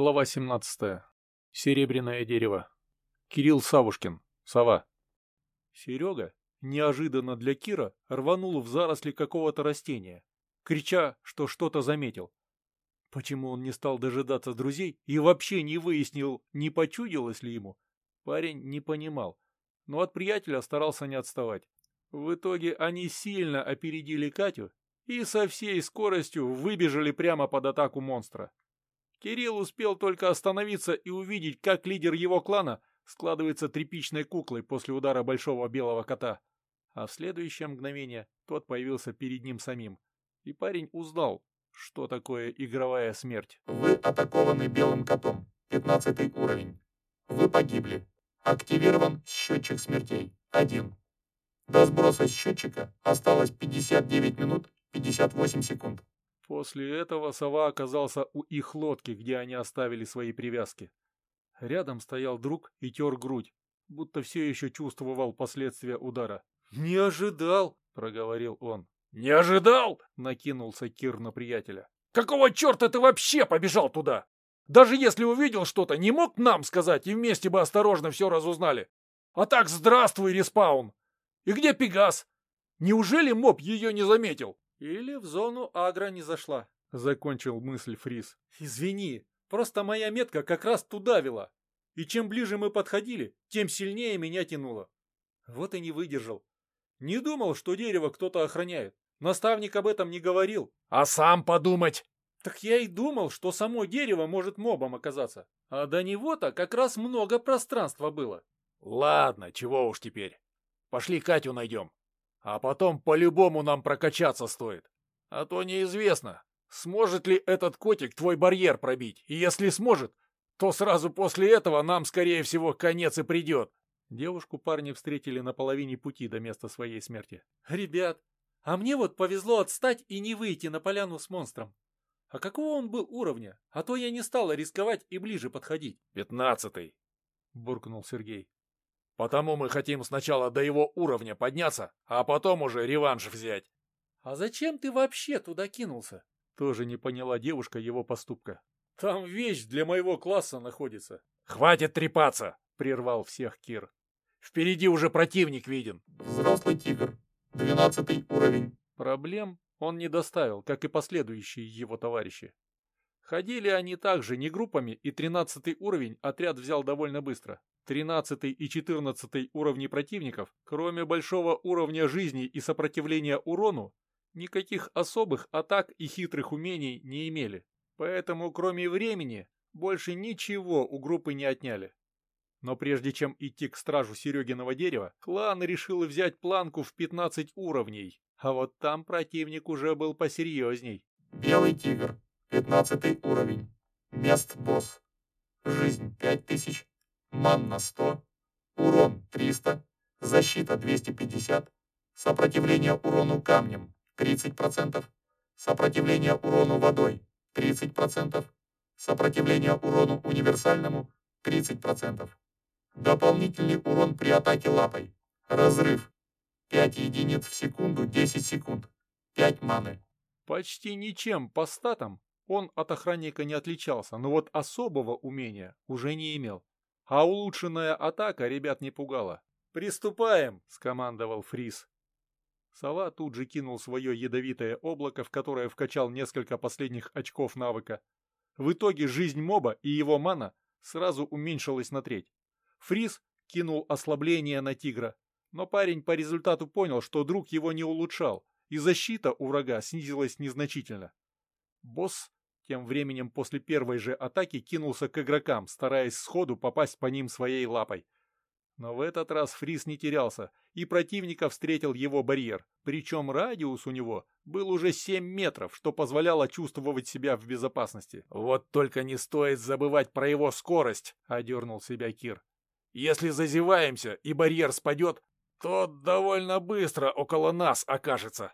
Глава 17. Серебряное дерево. Кирилл Савушкин. Сова. Серега, неожиданно для Кира, рванул в заросли какого-то растения, крича, что что-то заметил. Почему он не стал дожидаться друзей и вообще не выяснил, не почудилось ли ему, парень не понимал, но от приятеля старался не отставать. В итоге они сильно опередили Катю и со всей скоростью выбежали прямо под атаку монстра. Кирилл успел только остановиться и увидеть, как лидер его клана складывается тряпичной куклой после удара большого белого кота. А в следующее мгновение тот появился перед ним самим. И парень узнал, что такое игровая смерть. Вы атакованы белым котом. 15 уровень. Вы погибли. Активирован счетчик смертей. 1. До сброса счетчика осталось 59 минут 58 секунд. После этого сова оказался у их лодки, где они оставили свои привязки. Рядом стоял друг и тер грудь, будто все еще чувствовал последствия удара. «Не ожидал!» — проговорил он. «Не ожидал?» — накинулся Кир на приятеля. «Какого черта ты вообще побежал туда? Даже если увидел что-то, не мог нам сказать и вместе бы осторожно все разузнали? А так здравствуй, респаун! И где Пегас? Неужели моб ее не заметил?» «Или в зону агро не зашла», — закончил мысль Фрис. «Извини, просто моя метка как раз туда вела. И чем ближе мы подходили, тем сильнее меня тянуло. Вот и не выдержал. Не думал, что дерево кто-то охраняет. Наставник об этом не говорил. А сам подумать. Так я и думал, что само дерево может мобом оказаться. А до него-то как раз много пространства было. Ладно, чего уж теперь. Пошли Катю найдем. А потом по-любому нам прокачаться стоит. А то неизвестно, сможет ли этот котик твой барьер пробить. И если сможет, то сразу после этого нам, скорее всего, конец и придет. Девушку парни встретили на половине пути до места своей смерти. «Ребят, а мне вот повезло отстать и не выйти на поляну с монстром. А какого он был уровня? А то я не стала рисковать и ближе подходить». «Пятнадцатый», — буркнул Сергей. Потому мы хотим сначала до его уровня подняться, а потом уже реванш взять. А зачем ты вообще туда кинулся? Тоже не поняла девушка его поступка. Там вещь для моего класса находится. Хватит трепаться, прервал всех Кир. Впереди уже противник виден. Взрослый тигр. Двенадцатый уровень. Проблем он не доставил, как и последующие его товарищи. Ходили они также не группами, и тринадцатый уровень отряд взял довольно быстро. 13 и 14 уровни противников, кроме большого уровня жизни и сопротивления урону, никаких особых атак и хитрых умений не имели. Поэтому, кроме времени, больше ничего у группы не отняли. Но прежде чем идти к стражу Серегиного дерева, клан решил взять планку в 15 уровней, а вот там противник уже был посерьезней. Белый тигр, 15 уровень, мест босс, жизнь 5000, манна 100, урон 300, защита 250, сопротивление урону камнем 30%, сопротивление урону водой 30%, сопротивление урону универсальному 30%, дополнительный урон при атаке лапой, разрыв 5 единиц в секунду 10 секунд, 5 маны. Почти ничем по статам он от охранника не отличался, но вот особого умения уже не имел. А улучшенная атака ребят не пугала. «Приступаем!» — скомандовал Фрис. Сова тут же кинул свое ядовитое облако, в которое вкачал несколько последних очков навыка. В итоге жизнь моба и его мана сразу уменьшилась на треть. Фрис кинул ослабление на тигра, но парень по результату понял, что друг его не улучшал, и защита у врага снизилась незначительно. Босс тем временем после первой же атаки кинулся к игрокам, стараясь сходу попасть по ним своей лапой. Но в этот раз Фрис не терялся, и противника встретил его барьер, причем радиус у него был уже 7 метров, что позволяло чувствовать себя в безопасности. «Вот только не стоит забывать про его скорость», — одернул себя Кир. «Если зазеваемся и барьер спадет, то довольно быстро около нас окажется».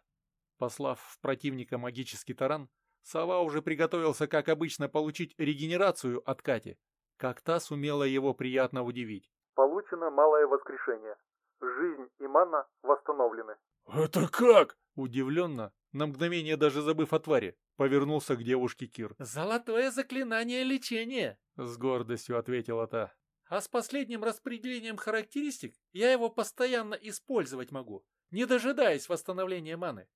Послав в противника магический таран, Сова уже приготовился, как обычно, получить регенерацию от Кати, как та сумела его приятно удивить. Получено малое воскрешение. Жизнь и манна восстановлены. «Это как?» Удивленно, на мгновение даже забыв о твари, повернулся к девушке Кир. «Золотое заклинание лечения!» — с гордостью ответила та. «А с последним распределением характеристик я его постоянно использовать могу, не дожидаясь восстановления маны.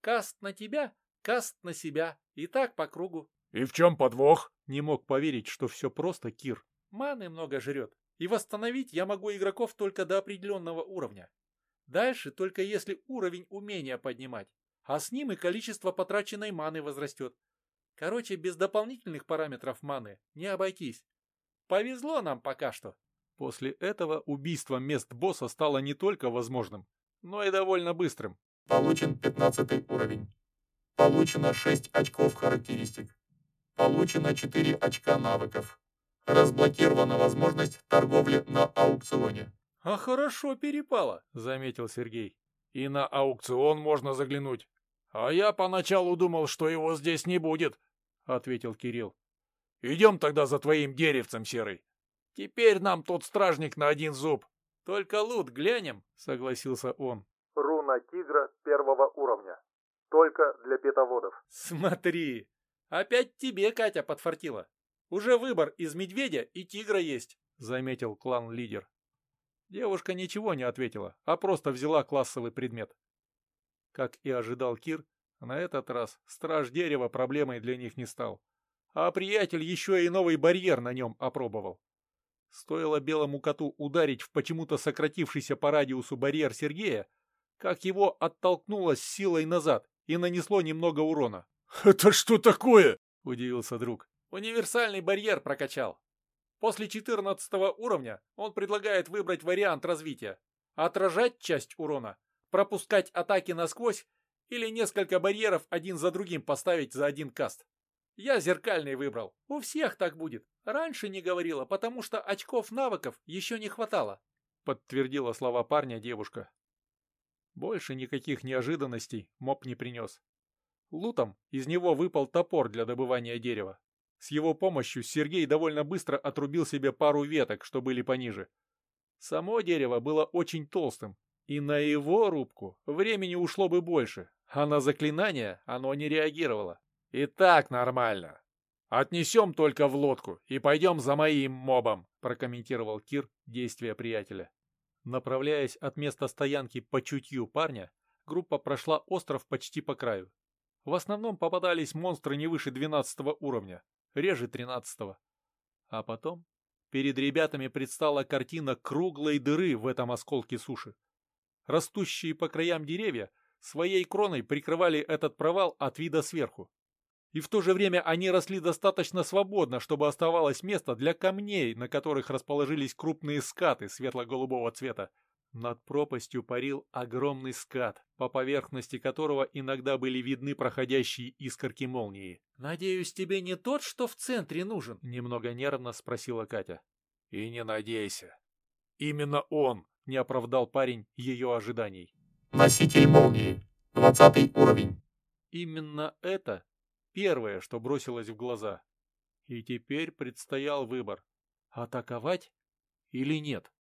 Каст на тебя, каст на себя, и так по кругу». «И в чем подвох?» Не мог поверить, что все просто, Кир. «Маны много жрет, и восстановить я могу игроков только до определенного уровня. Дальше только если уровень умения поднимать а с ним и количество потраченной маны возрастет. Короче, без дополнительных параметров маны не обойтись. Повезло нам пока что. После этого убийство мест босса стало не только возможным, но и довольно быстрым. Получен 15 уровень. Получено 6 очков характеристик. Получено 4 очка навыков. Разблокирована возможность торговли на аукционе. «А хорошо перепало», — заметил Сергей. «И на аукцион можно заглянуть. «А я поначалу думал, что его здесь не будет», — ответил Кирилл. «Идем тогда за твоим деревцем, Серый. Теперь нам тот стражник на один зуб». «Только лут глянем», — согласился он. «Руна тигра первого уровня. Только для питоводов». «Смотри, опять тебе Катя подфартила. Уже выбор из медведя и тигра есть», — заметил клан-лидер. Девушка ничего не ответила, а просто взяла классовый предмет. Как и ожидал Кир, на этот раз страж дерева проблемой для них не стал. А приятель еще и новый барьер на нем опробовал. Стоило белому коту ударить в почему-то сократившийся по радиусу барьер Сергея, как его оттолкнуло с силой назад и нанесло немного урона. «Это что такое?» – удивился друг. «Универсальный барьер прокачал. После 14 уровня он предлагает выбрать вариант развития. Отражать часть урона пропускать атаки насквозь или несколько барьеров один за другим поставить за один каст. Я зеркальный выбрал. У всех так будет. Раньше не говорила, потому что очков навыков еще не хватало. Подтвердила слова парня девушка. Больше никаких неожиданностей моб не принес. Лутом из него выпал топор для добывания дерева. С его помощью Сергей довольно быстро отрубил себе пару веток, что были пониже. Само дерево было очень толстым, и на его рубку времени ушло бы больше, а на заклинание оно не реагировало. И так нормально. Отнесем только в лодку и пойдем за моим мобом, прокомментировал Кир действия приятеля. Направляясь от места стоянки по чутью парня, группа прошла остров почти по краю. В основном попадались монстры не выше 12 уровня, реже 13 -го. А потом перед ребятами предстала картина круглой дыры в этом осколке суши. Растущие по краям деревья своей кроной прикрывали этот провал от вида сверху. И в то же время они росли достаточно свободно, чтобы оставалось место для камней, на которых расположились крупные скаты светло-голубого цвета. Над пропастью парил огромный скат, по поверхности которого иногда были видны проходящие искорки молнии. «Надеюсь, тебе не тот, что в центре нужен?» — немного нервно спросила Катя. «И не надейся. Именно он!» не оправдал парень ее ожиданий. Носитель молнии. Двадцатый уровень. Именно это первое, что бросилось в глаза. И теперь предстоял выбор. Атаковать или нет?